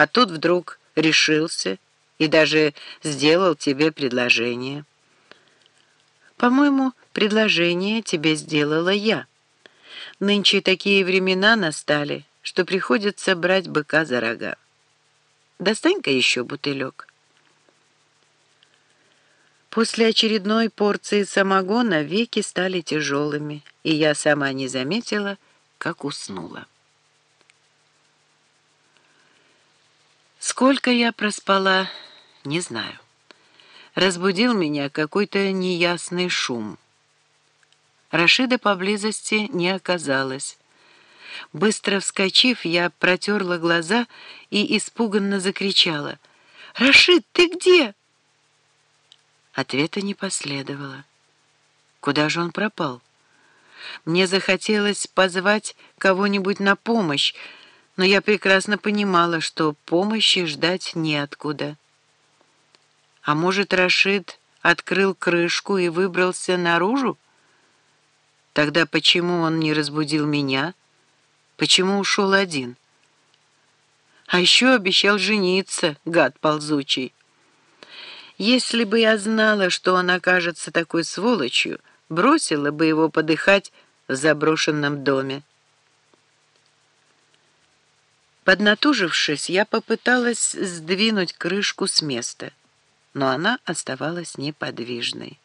А тут вдруг решился и даже сделал тебе предложение. По-моему, предложение тебе сделала я. Нынче такие времена настали, что приходится брать быка за рога. Достань-ка еще бутылек. После очередной порции самогона веки стали тяжелыми, и я сама не заметила, как уснула. Сколько я проспала, не знаю. Разбудил меня какой-то неясный шум. Рашида поблизости не оказалось. Быстро вскочив, я протерла глаза и испуганно закричала. «Рашид, ты где?» Ответа не последовало. Куда же он пропал? Мне захотелось позвать кого-нибудь на помощь, но я прекрасно понимала, что помощи ждать неоткуда. А может, Рашид открыл крышку и выбрался наружу? Тогда почему он не разбудил меня? Почему ушел один? А еще обещал жениться, гад ползучий. Если бы я знала, что он окажется такой сволочью, бросила бы его подыхать в заброшенном доме. Поднатужившись, я попыталась сдвинуть крышку с места, но она оставалась неподвижной.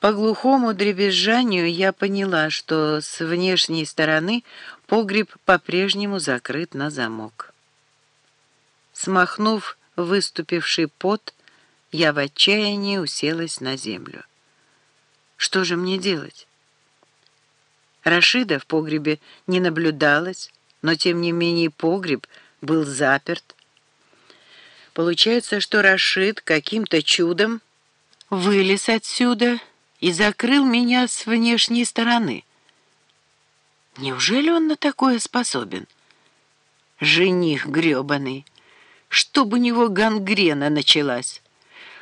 По глухому дребезжанию я поняла, что с внешней стороны погреб по-прежнему закрыт на замок. Смахнув выступивший пот, я в отчаянии уселась на землю. Что же мне делать? Рашида в погребе не наблюдалось, но тем не менее погреб был заперт. Получается, что Рашид каким-то чудом вылез отсюда и закрыл меня с внешней стороны. Неужели он на такое способен? Жених грёбаный чтоб у него гангрена началась,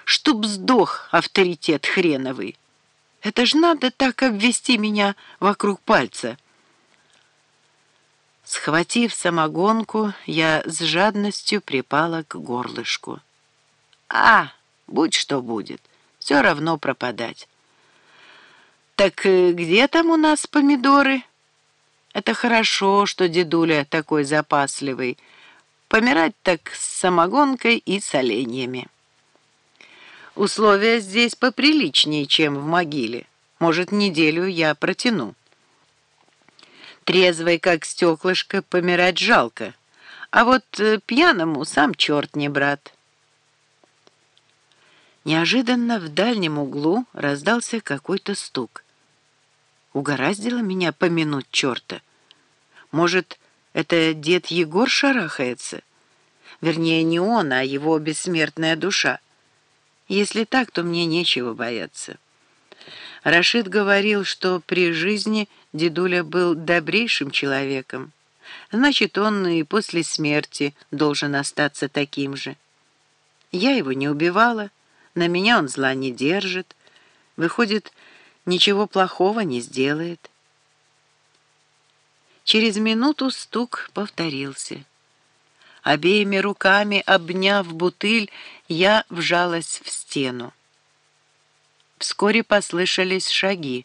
чтоб сдох авторитет хреновый. Это ж надо так обвести меня вокруг пальца. Схватив самогонку, я с жадностью припала к горлышку. А, будь что будет, все равно пропадать. Так э, где там у нас помидоры? Это хорошо, что дедуля такой запасливый, Помирать так с самогонкой и соленьями. Условия здесь поприличнее, чем в могиле. Может, неделю я протяну. Трезвой, как стеклышко, помирать жалко. А вот э, пьяному сам черт не брат. Неожиданно в дальнем углу раздался какой-то стук. Угораздило меня помянуть черта. Может, это дед Егор шарахается? Вернее, не он, а его бессмертная душа. Если так, то мне нечего бояться. Рашид говорил, что при жизни дедуля был добрейшим человеком. Значит, он и после смерти должен остаться таким же. Я его не убивала, на меня он зла не держит. Выходит, ничего плохого не сделает. Через минуту стук повторился. Обеими руками, обняв бутыль, я вжалась в стену. Вскоре послышались шаги.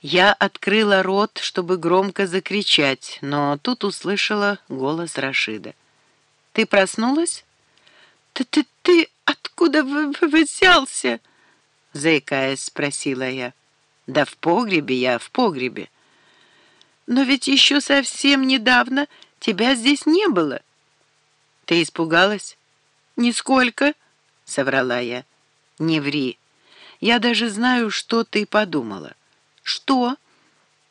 Я открыла рот, чтобы громко закричать, но тут услышала голос Рашида. «Ты проснулась?» «Ты, ты, ты откуда вы, вы взялся?» Заикаясь, спросила я. «Да в погребе я, в погребе». Но ведь еще совсем недавно тебя здесь не было. Ты испугалась? Нисколько, соврала я. Не ври. Я даже знаю, что ты подумала. Что?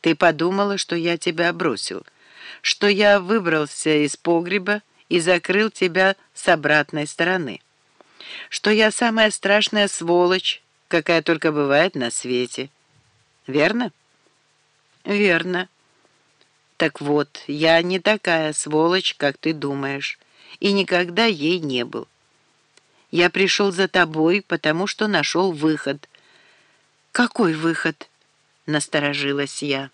Ты подумала, что я тебя бросил, что я выбрался из погреба и закрыл тебя с обратной стороны, что я самая страшная сволочь, какая только бывает на свете. Верно? Верно. Так вот, я не такая сволочь, как ты думаешь, и никогда ей не был. Я пришел за тобой, потому что нашел выход. Какой выход? Насторожилась я.